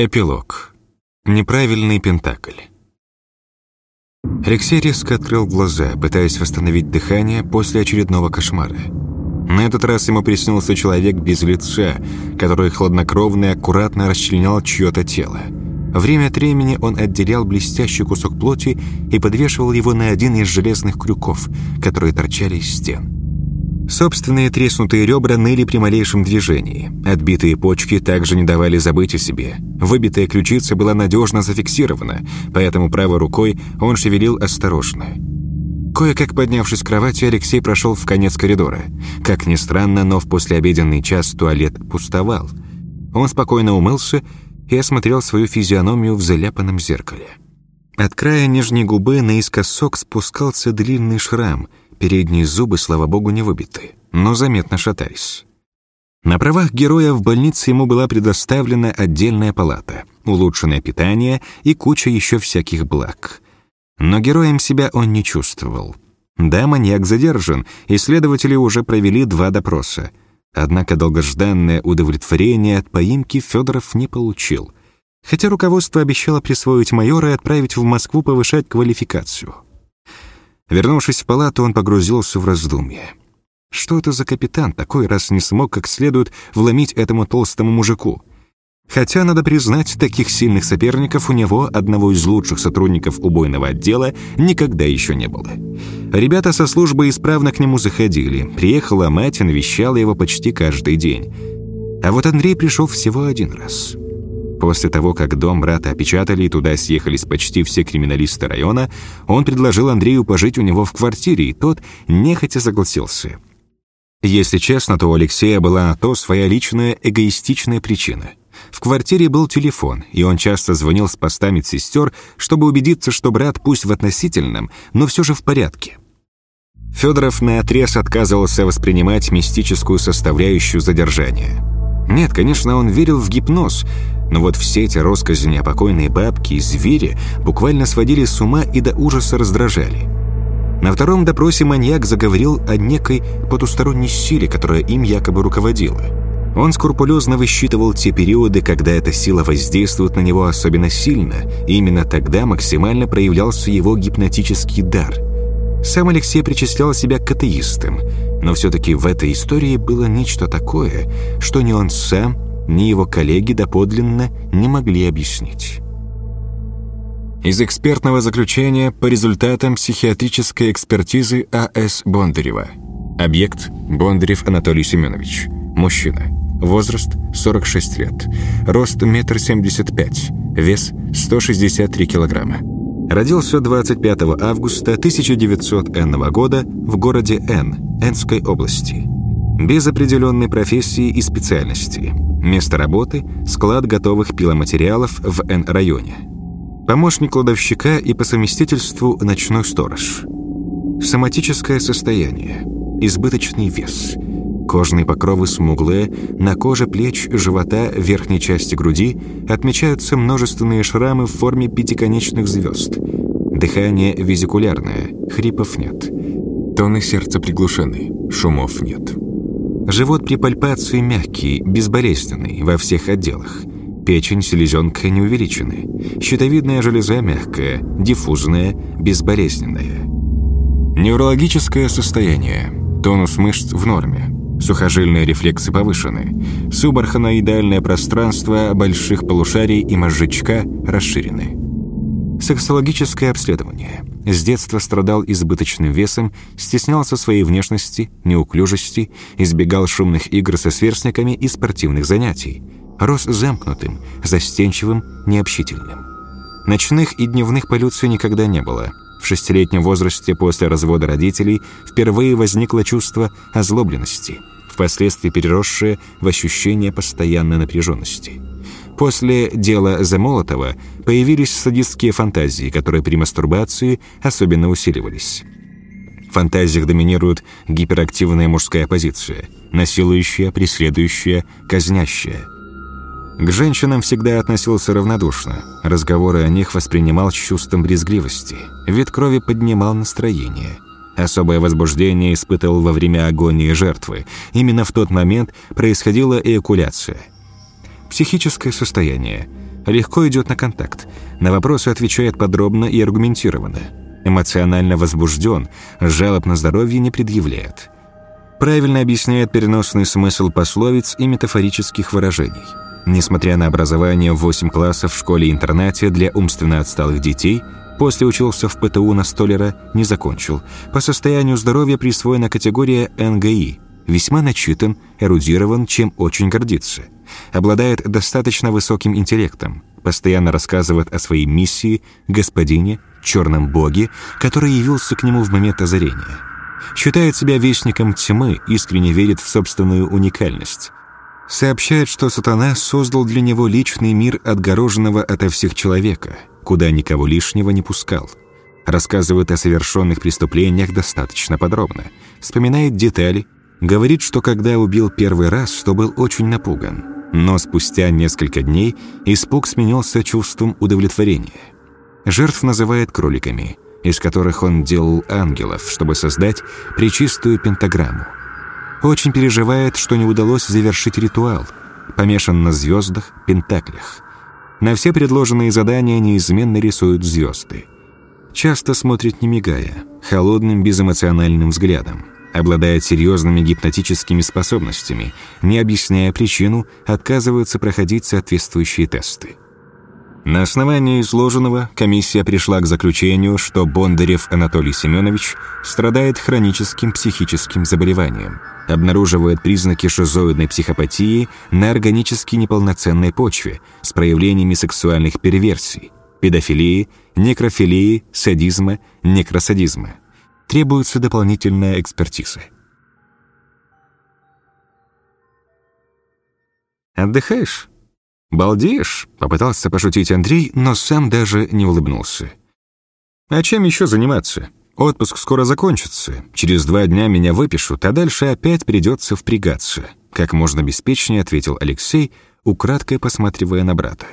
Эпилог. Неправильный пентакль. Алексей резко открыл глаза, пытаясь восстановить дыхание после очередного кошмара. На этот раз ему приснился человек без лица, который хладнокровно и аккуратно расчленял чье-то тело. Время от времени он отделял блестящий кусок плоти и подвешивал его на один из железных крюков, которые торчали из стен. Собственные треснутые ребра ныли при малейшем движении. Отбитые почки также не давали забыть о себе. Выбитая ключица была надежно зафиксирована, поэтому правой рукой он шевелил осторожно. Кое-как поднявшись с кровати, Алексей прошел в конец коридора. Как ни странно, но в послеобеденный час туалет пустовал. Он спокойно умылся и осмотрел свою физиономию в заляпанном зеркале. От края нижней губы наискосок спускался длинный шрам — Передние зубы, слава богу, не выбиты, но заметно шатались. На правах героя в больнице ему была предоставлена отдельная палата, улучшенное питание и куча еще всяких благ. Но героем себя он не чувствовал. Да, маньяк задержан, и следователи уже провели два допроса. Однако долгожданное удовлетворение от поимки Федоров не получил. Хотя руководство обещало присвоить майора и отправить в Москву повышать квалификацию. Вернувшись в палату, он погрузился в раздумья. Что это за капитан такой, раз не смог как следует вломить этому толстому мужику? Хотя, надо признать, таких сильных соперников у него, одного из лучших сотрудников убойного отдела, никогда еще не было. Ребята со службы исправно к нему заходили. Приехала мать и навещала его почти каждый день. А вот Андрей пришел всего один раз — После того, как дом брата опечатали и туда съехались почти все криминалисты района, он предложил Андрею пожить у него в квартире, и тот нехотя согласился. Если честно, то у Алексея была на то своя личная эгоистичная причина. В квартире был телефон, и он часто звонил с поста медсестер, чтобы убедиться, что брат пусть в относительном, но все же в порядке. Федоров наотрез отказывался воспринимать мистическую составляющую задержания. Нет, конечно, он верил в гипноз, но вот все эти россказни о покойной бабке и звере буквально сводили с ума и до ужаса раздражали. На втором допросе маньяк заговорил о некой потусторонней силе, которая им якобы руководила. Он скрупулезно высчитывал те периоды, когда эта сила воздействует на него особенно сильно, и именно тогда максимально проявлялся его гипнотический дар. Сам Алексей причислял себя к атеистам, но все-таки в этой истории было нечто такое, что ни он сам, ни его коллеги доподлинно не могли объяснить. Из экспертного заключения по результатам психиатрической экспертизы А.С. Бондарева. Объект – Бондарев Анатолий Семенович. Мужчина. Возраст – 46 лет. Рост – 1,75 м. Вес – 163 килограмма. Родился 25 августа 1900 Н года в городе Н, Энской области. Без определенной профессии и специальности. Место работы – склад готовых пиломатериалов в Н-районе. Помощник кладовщика и по совместительству ночной сторож. Соматическое состояние. Избыточный вес. Кожные покровы смуглые, на коже плеч, живота, верхней части груди отмечаются множественные шрамы в форме пятиконечных звезд. Дыхание визикулярное, хрипов нет. Тоны сердца приглушены, шумов нет. Живот при пальпации мягкий, безболезненный во всех отделах. Печень, селезенка не увеличены. Щитовидная железа мягкая, диффузная, безболезненная. Неврологическое состояние. Тонус мышц в норме. Сухожильные рефлексы повышены. Субарханоидальное пространство больших полушарий и мозжечка расширены. Сексологическое обследование. С детства страдал избыточным весом, стеснялся своей внешности, неуклюжести, избегал шумных игр со сверстниками и спортивных занятий. Рос замкнутым, застенчивым, необщительным. Ночных и дневных полюций никогда не было. В шестилетнем возрасте после развода родителей впервые возникло чувство озлобленности, впоследствии переросшее в ощущение постоянной напряженности. После дела Замолотова появились садистские фантазии, которые при мастурбации особенно усиливались. В фантазиях доминирует гиперактивная мужская позиция, насилующая, преследующая, казнящая. К женщинам всегда относился равнодушно, разговоры о них воспринимал с чувством брезгливости, вид крови поднимал настроение – Особое возбуждение испытывал во время агонии жертвы. Именно в тот момент происходила эякуляция – Психическое состояние. Легко идет на контакт. На вопросы отвечает подробно и аргументированно. Эмоционально возбужден, жалоб на здоровье не предъявляет. Правильно объясняет переносный смысл пословиц и метафорических выражений. Несмотря на образование в 8 классов в школе-интернате для умственно отсталых детей, после учился в ПТУ на столера, не закончил. По состоянию здоровья присвоена категория НГИ. Весьма начитан, эрудирован, чем очень гордится. Обладает достаточно высоким интеллектом. Постоянно рассказывает о своей миссии, господине, черном боге, который явился к нему в момент озарения. Считает себя вестником тьмы, искренне верит в собственную уникальность. Сообщает, что сатана создал для него личный мир отгороженного ото всех человека, куда никого лишнего не пускал. Рассказывает о совершенных преступлениях достаточно подробно. Вспоминает детали, говорит, что когда убил первый раз, то был очень напуган. Но спустя несколько дней испуг сменился чувством удовлетворения. Жертв называет кроликами, из которых он делал ангелов, чтобы создать причистую пентаграмму. Очень переживает, что не удалось завершить ритуал, помешан на звездах, пентаклях. На все предложенные задания неизменно рисуют звезды. Часто смотрит не мигая, холодным безэмоциональным взглядом. Обладает серьезными гипнотическими способностями, не объясняя причину, отказывается проходить соответствующие тесты. На основании изложенного комиссия пришла к заключению, что Бондарев Анатолий Семенович страдает хроническим психическим заболеванием, обнаруживает признаки шизоидной психопатии на органически неполноценной почве с проявлениями сексуальных перверсий, педофилии, некрофилии, садизма, некросадизма. Требуется дополнительная экспертиза. «Отдыхаешь?» «Балдеешь?» — попытался пошутить Андрей, но сам даже не улыбнулся. «А чем еще заниматься? Отпуск скоро закончится. Через два дня меня выпишут, а дальше опять придется впрягаться», — как можно беспечнее ответил Алексей, украдкой посматривая на брата.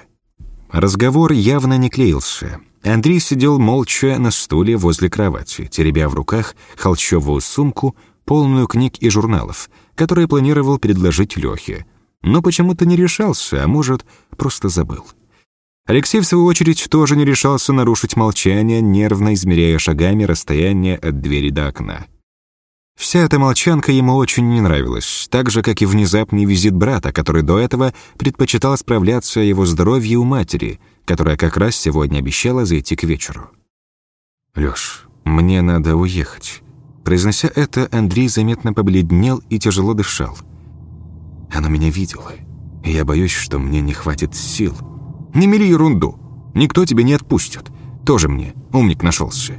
Разговор явно не клеился. Андрей сидел молча на стуле возле кровати, теребя в руках холщовую сумку, полную книг и журналов, которые планировал предложить Лёхе, но почему-то не решался, а может, просто забыл. Алексей, в свою очередь, тоже не решался нарушить молчание, нервно измеряя шагами расстояние от двери до окна. Вся эта молчанка ему очень не нравилась, так же, как и внезапный визит брата, который до этого предпочитал справляться о его здоровье у матери, которая как раз сегодня обещала зайти к вечеру. «Лёш, мне надо уехать». Произнося это, Андрей заметно побледнел и тяжело дышал. Оно меня видело. И я боюсь, что мне не хватит сил. Не мели ерунду. Никто тебя не отпустит. Тоже мне умник нашелся.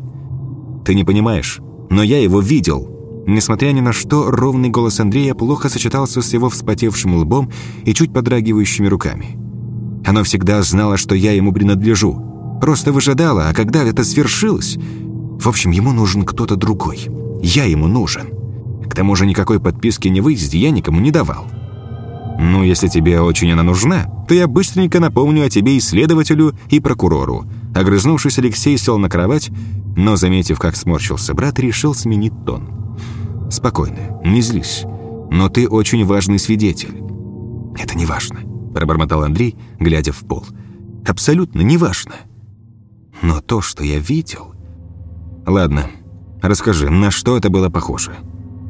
Ты не понимаешь, но я его видел. Несмотря ни на что, ровный голос Андрея плохо сочетался с его вспотевшим лбом и чуть подрагивающими руками. Оно всегда знало, что я ему принадлежу. Просто выжидало, а когда это свершилось... В общем, ему нужен кто-то другой. Я ему нужен. К тому же никакой подписки не выезде я никому не давал. «Ну, если тебе очень она нужна, то я быстренько напомню о тебе и следователю, и прокурору». Огрызнувшись, Алексей сел на кровать, но, заметив, как сморщился брат, решил сменить тон. «Спокойно, не злись, но ты очень важный свидетель». «Это не важно», — пробормотал Андрей, глядя в пол. «Абсолютно не важно. Но то, что я видел...» «Ладно, расскажи, на что это было похоже?»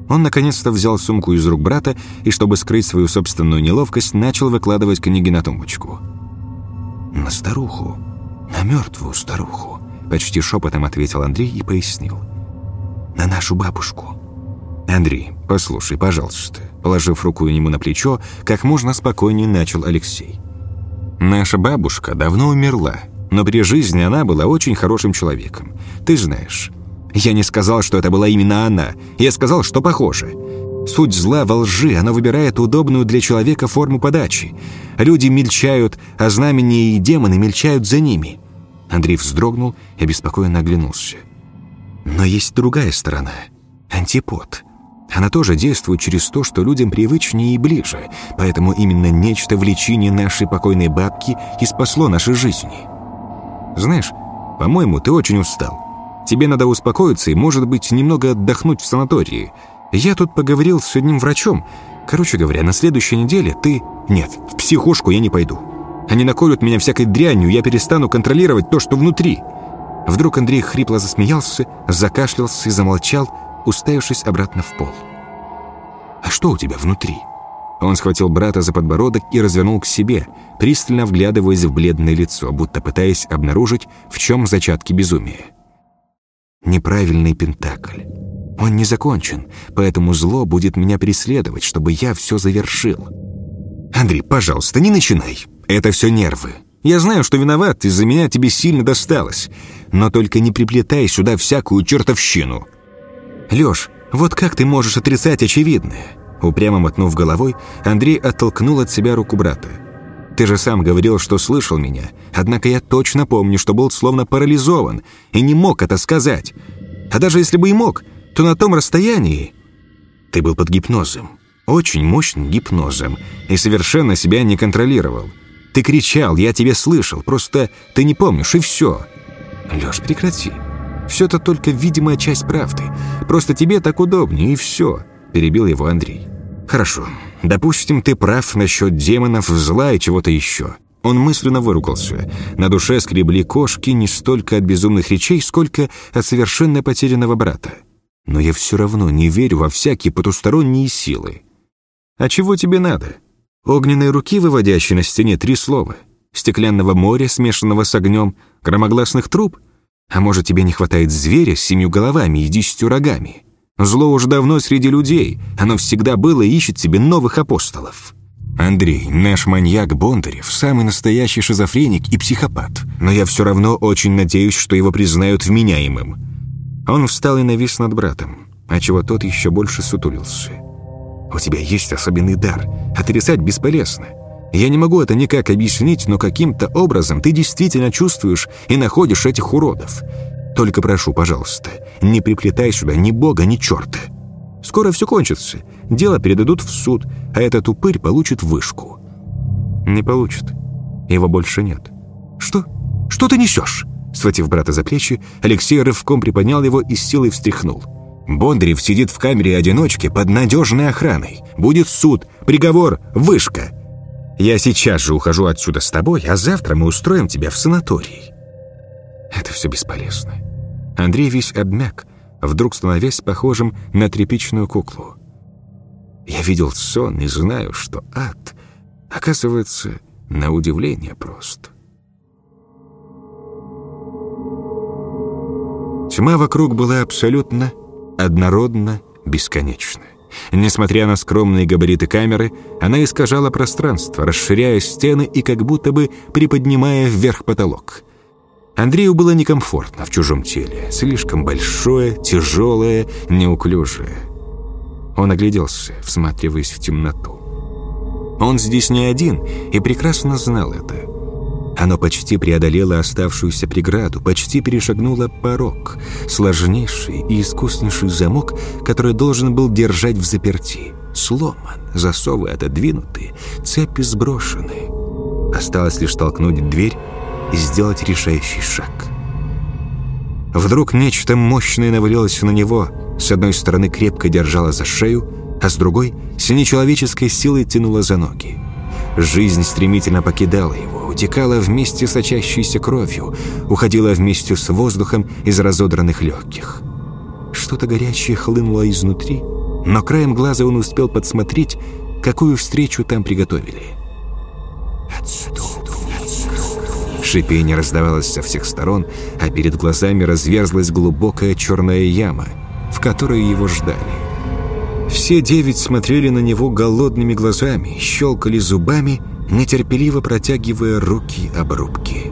Он наконец-то взял сумку из рук брата и, чтобы скрыть свою собственную неловкость, начал выкладывать книги на тумбочку. «На старуху, на мертвую старуху», — почти шепотом ответил Андрей и пояснил. «На нашу бабушку». «Андрей, послушай, пожалуйста», — положив руку ему на плечо, как можно спокойнее начал Алексей. «Наша бабушка давно умерла, но при жизни она была очень хорошим человеком. Ты знаешь, я не сказал, что это была именно она. Я сказал, что похоже. Суть зла во лжи, она выбирает удобную для человека форму подачи. Люди мельчают, а знамения и демоны мельчают за ними. Андрей вздрогнул и обеспокоенно оглянулся. Но есть другая сторона. Антипод. Она тоже действует через то, что людям привычнее и ближе, поэтому именно нечто в лечении нашей покойной бабки и спасло наши жизни. Знаешь, по-моему, ты очень устал. Тебе надо успокоиться и, может быть, немного отдохнуть в санатории. Я тут поговорил с одним врачом. Короче говоря, на следующей неделе ты... Нет, в психушку я не пойду. Они наколют меня всякой дрянью, я перестану контролировать то, что внутри. Вдруг Андрей хрипло засмеялся, закашлялся и замолчал, уставившись обратно в пол. «А что у тебя внутри?» Он схватил брата за подбородок и развернул к себе, пристально вглядываясь в бледное лицо, будто пытаясь обнаружить, в чем зачатки безумия. Неправильный пентакль. Он не закончен, поэтому зло будет меня преследовать, чтобы я все завершил. Андрей, пожалуйста, не начинай. Это все нервы. Я знаю, что виноват, из-за меня тебе сильно досталось. Но только не приплетай сюда всякую чертовщину. Лёш, вот как ты можешь отрицать очевидное? Упрямо мотнув головой, Андрей оттолкнул от себя руку брата. «Ты же сам говорил, что слышал меня. Однако я точно помню, что был словно парализован и не мог это сказать. А даже если бы и мог, то на том расстоянии...» «Ты был под гипнозом. Очень мощным гипнозом. И совершенно себя не контролировал. Ты кричал, я тебя слышал. Просто ты не помнишь, и все». «Леш, прекрати. Все это только видимая часть правды. Просто тебе так удобнее, и все» перебил его Андрей. «Хорошо. Допустим, ты прав насчет демонов, зла и чего-то еще». Он мысленно выругался. На душе скребли кошки не столько от безумных речей, сколько от совершенно потерянного брата. Но я все равно не верю во всякие потусторонние силы. А чего тебе надо? Огненные руки, выводящие на стене три слова. Стеклянного моря, смешанного с огнем, громогласных труб? А может, тебе не хватает зверя с семью головами и десятью рогами? Зло уже давно среди людей, оно всегда было и ищет себе новых апостолов. Андрей, наш маньяк Бондарев, самый настоящий шизофреник и психопат, но я все равно очень надеюсь, что его признают вменяемым. Он встал и навис над братом, а чего тот еще больше сутулился. «У тебя есть особенный дар, отрицать бесполезно. Я не могу это никак объяснить, но каким-то образом ты действительно чувствуешь и находишь этих уродов. Только прошу, пожалуйста, не приплетай сюда ни бога, ни черта. Скоро все кончится. Дело передадут в суд, а этот упырь получит вышку». «Не получит. Его больше нет». «Что? Что ты несешь?» Схватив брата за плечи, Алексей рывком приподнял его и с силой встряхнул. «Бондарев сидит в камере одиночки под надежной охраной. Будет суд, приговор, вышка. Я сейчас же ухожу отсюда с тобой, а завтра мы устроим тебя в санатории». Это все бесполезно. Андрей весь обмяк, вдруг становясь похожим на тряпичную куклу. Я видел сон и знаю, что ад, оказывается, на удивление прост. Тьма вокруг была абсолютно однородна, бесконечна. Несмотря на скромные габариты камеры, она искажала пространство, расширяя стены и как будто бы приподнимая вверх потолок. Андрею было некомфортно в чужом теле. Слишком большое, тяжелое, неуклюжее. Он огляделся, всматриваясь в темноту. Он здесь не один и прекрасно знал это. Оно почти преодолело оставшуюся преграду, почти перешагнуло порог, сложнейший и искуснейший замок, который должен был держать в заперти. Сломан, засовы отодвинуты, цепи сброшены. Осталось лишь толкнуть дверь и сделать решающий шаг. Вдруг нечто мощное навалилось на него, с одной стороны крепко держало за шею, а с другой с нечеловеческой силой тянуло за ноги. Жизнь стремительно покидала его, утекала вместе с очащейся кровью, уходила вместе с воздухом из разодранных легких. Что-то горячее хлынуло изнутри, но краем глаза он успел подсмотреть, какую встречу там приготовили. «Отступ!» Шипение раздавалось со всех сторон, а перед глазами разверзлась глубокая черная яма, в которой его ждали. Все девять смотрели на него голодными глазами, щелкали зубами, нетерпеливо протягивая руки обрубки.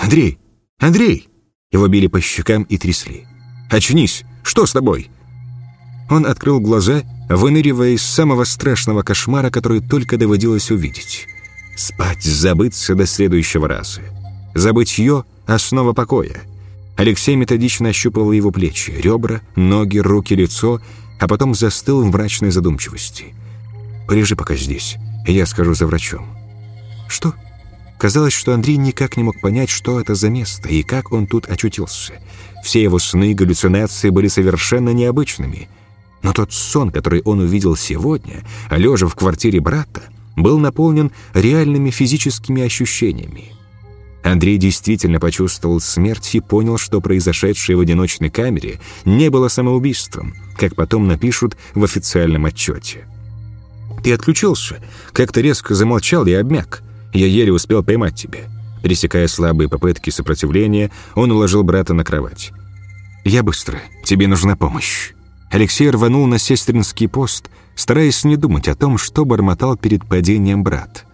«Андрей! Андрей!» Его били по щекам и трясли. «Очнись! Что с тобой?» Он открыл глаза выныривая из самого страшного кошмара, который только доводилось увидеть. Спать, забыться до следующего раза. Забытье — основа покоя. Алексей методично ощупывал его плечи, ребра, ноги, руки, лицо, а потом застыл в мрачной задумчивости. «Полежи пока здесь, я скажу за врачом». «Что?» Казалось, что Андрей никак не мог понять, что это за место и как он тут очутился. Все его сны, галлюцинации были совершенно необычными — Но тот сон, который он увидел сегодня, лежа в квартире брата, был наполнен реальными физическими ощущениями. Андрей действительно почувствовал смерть и понял, что произошедшее в одиночной камере не было самоубийством, как потом напишут в официальном отчете. «Ты отключился, как-то резко замолчал и обмяк. Я еле успел поймать тебя». Пресекая слабые попытки сопротивления, он уложил брата на кровать. «Я быстро. Тебе нужна помощь». Алексей рванул на сестринский пост, стараясь не думать о том, что бормотал перед падением брат.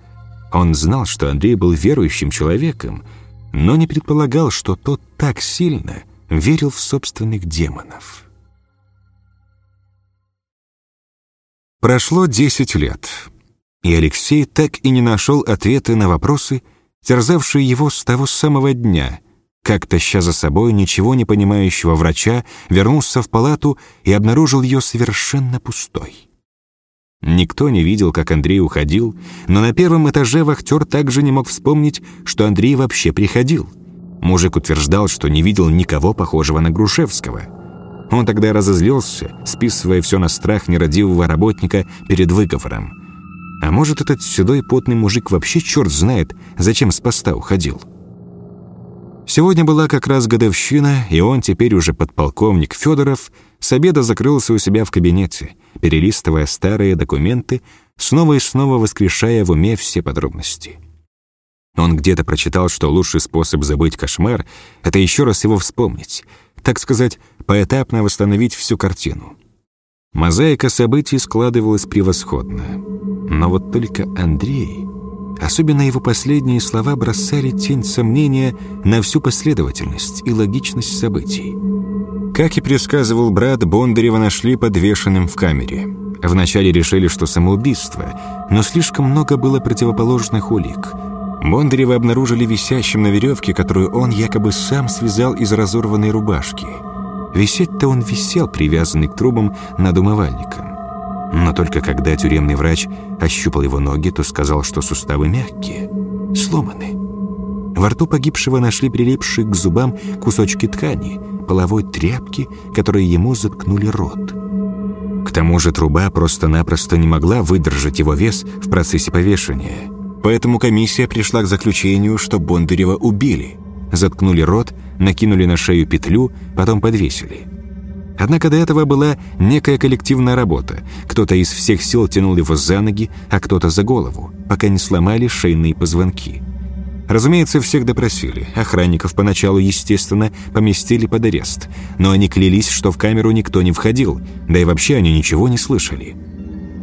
Он знал, что Андрей был верующим человеком, но не предполагал, что тот так сильно верил в собственных демонов. Прошло десять лет, и Алексей так и не нашел ответы на вопросы, терзавшие его с того самого дня, как, таща за собой ничего не понимающего врача, вернулся в палату и обнаружил ее совершенно пустой. Никто не видел, как Андрей уходил, но на первом этаже вахтер также не мог вспомнить, что Андрей вообще приходил. Мужик утверждал, что не видел никого похожего на Грушевского. Он тогда разозлился, списывая все на страх нерадивого работника перед выговором. А может, этот седой потный мужик вообще черт знает, зачем с поста уходил. Сегодня была как раз годовщина, и он теперь уже подполковник Федоров с обеда закрылся у себя в кабинете, перелистывая старые документы, снова и снова воскрешая в уме все подробности. Он где-то прочитал, что лучший способ забыть кошмар — это еще раз его вспомнить, так сказать, поэтапно восстановить всю картину. Мозаика событий складывалась превосходно. Но вот только Андрей... Особенно его последние слова бросали тень сомнения на всю последовательность и логичность событий. Как и предсказывал брат, Бондарева нашли подвешенным в камере. Вначале решили, что самоубийство, но слишком много было противоположных улик. Бондарева обнаружили висящим на веревке, которую он якобы сам связал из разорванной рубашки. Висеть-то он висел, привязанный к трубам над умывальником. Но только когда тюремный врач ощупал его ноги, то сказал, что суставы мягкие, сломаны. Во рту погибшего нашли прилипшие к зубам кусочки ткани, половой тряпки, которые ему заткнули рот. К тому же труба просто-напросто не могла выдержать его вес в процессе повешения. Поэтому комиссия пришла к заключению, что Бондарева убили. Заткнули рот, накинули на шею петлю, потом подвесили. Однако до этого была некая коллективная работа. Кто-то из всех сил тянул его за ноги, а кто-то за голову, пока не сломали шейные позвонки. Разумеется, всех допросили. Охранников поначалу, естественно, поместили под арест. Но они клялись, что в камеру никто не входил, да и вообще они ничего не слышали.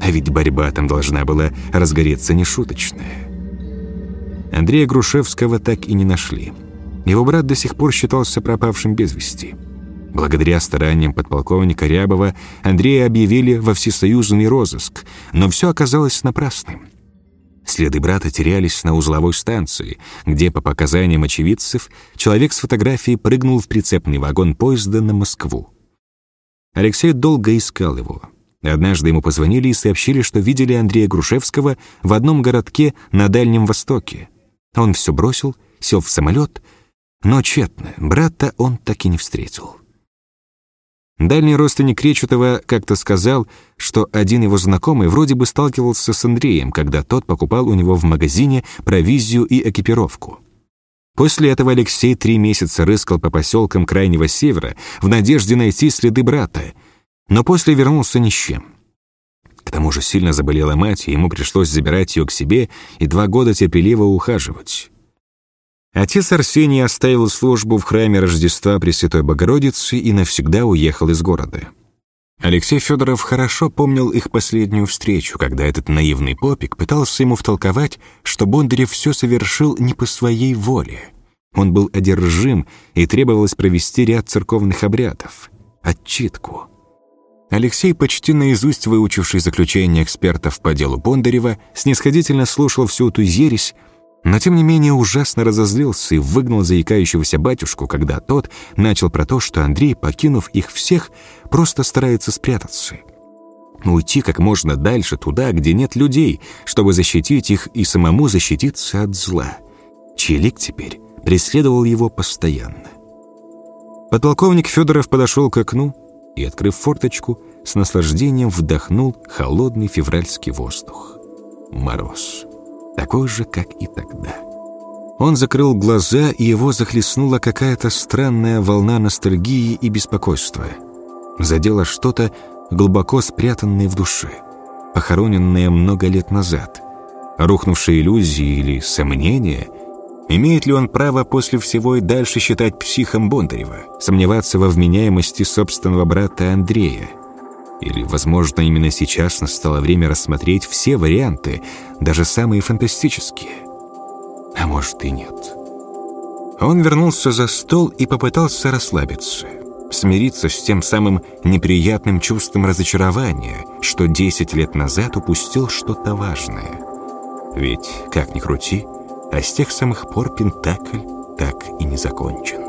А ведь борьба там должна была разгореться нешуточная. Андрея Грушевского так и не нашли. Его брат до сих пор считался пропавшим без вести. Благодаря стараниям подполковника Рябова Андрея объявили во всесоюзный розыск, но все оказалось напрасным. Следы брата терялись на узловой станции, где, по показаниям очевидцев, человек с фотографией прыгнул в прицепный вагон поезда на Москву. Алексей долго искал его. Однажды ему позвонили и сообщили, что видели Андрея Грушевского в одном городке на Дальнем Востоке. Он все бросил, сел в самолет, но тщетно, брата он так и не встретил. Дальний родственник Кречетова как-то сказал, что один его знакомый вроде бы сталкивался с Андреем, когда тот покупал у него в магазине провизию и экипировку. После этого Алексей три месяца рыскал по поселкам Крайнего Севера в надежде найти следы брата, но после вернулся ни с чем. К тому же сильно заболела мать, и ему пришлось забирать ее к себе и два года терпеливо ухаживать. Отец Арсений оставил службу в храме Рождества Пресвятой Богородицы и навсегда уехал из города. Алексей Федоров хорошо помнил их последнюю встречу, когда этот наивный попик пытался ему втолковать, что Бондарев все совершил не по своей воле. Он был одержим, и требовалось провести ряд церковных обрядов. Отчитку. Алексей, почти наизусть выучивший заключение экспертов по делу Бондарева, снисходительно слушал всю эту ересь, но тем не менее ужасно разозлился и выгнал заикающегося батюшку, когда тот начал про то, что Андрей, покинув их всех, просто старается спрятаться. Уйти как можно дальше туда, где нет людей, чтобы защитить их и самому защититься от зла. Чилик теперь преследовал его постоянно. Подполковник Федоров подошел к окну и, открыв форточку, с наслаждением вдохнул холодный февральский воздух. Мороз. Такой же, как и тогда. Он закрыл глаза, и его захлестнула какая-то странная волна ностальгии и беспокойства. Задело что-то, глубоко спрятанное в душе, похороненное много лет назад. Рухнувшие иллюзии или сомнения — Имеет ли он право после всего и дальше считать психом Бондарева, сомневаться во вменяемости собственного брата Андрея? Или, возможно, именно сейчас настало время рассмотреть все варианты, даже самые фантастические? А может и нет. Он вернулся за стол и попытался расслабиться, смириться с тем самым неприятным чувством разочарования, что 10 лет назад упустил что-то важное. Ведь, как ни крути, а с тех самых пор Пентакль так и не закончен.